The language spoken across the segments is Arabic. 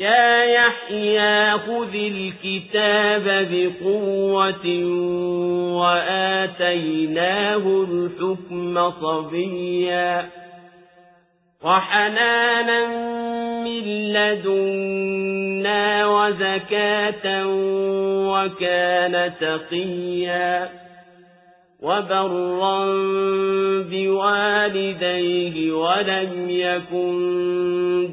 يا يحيى خذ الكتاب بقوة وآتيناه الحكم صبيا. وحنانا من لدنا وزكاة وكان تقيا. وبرا بوالديه ولم يكن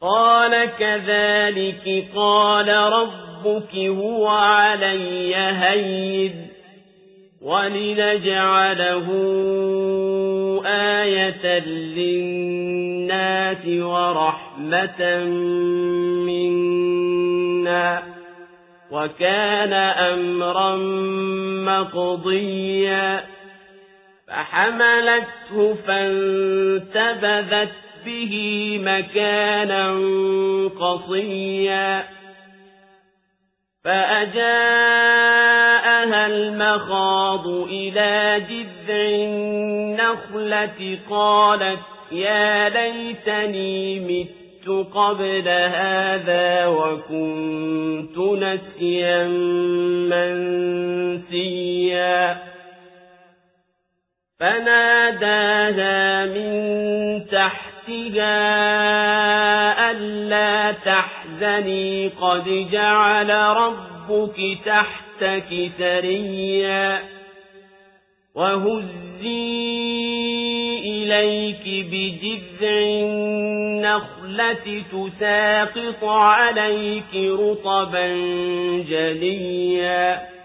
قال كذلك قال ربك هو علي هين ولنجعله آية للناس ورحمة منا وكان أمرا مقضيا فحملته فانتبذت به مكانا قصيا فأجاءها المخاض إلى جذع النخلة قالت يا ليتني مت قبل هذا وكنت نسيا منسيا فناداها من تحتها ألا تحزني قد جعل ربك تحتك سريا وهزي إليك بجذع النخلة تساقط عليك رطبا جليا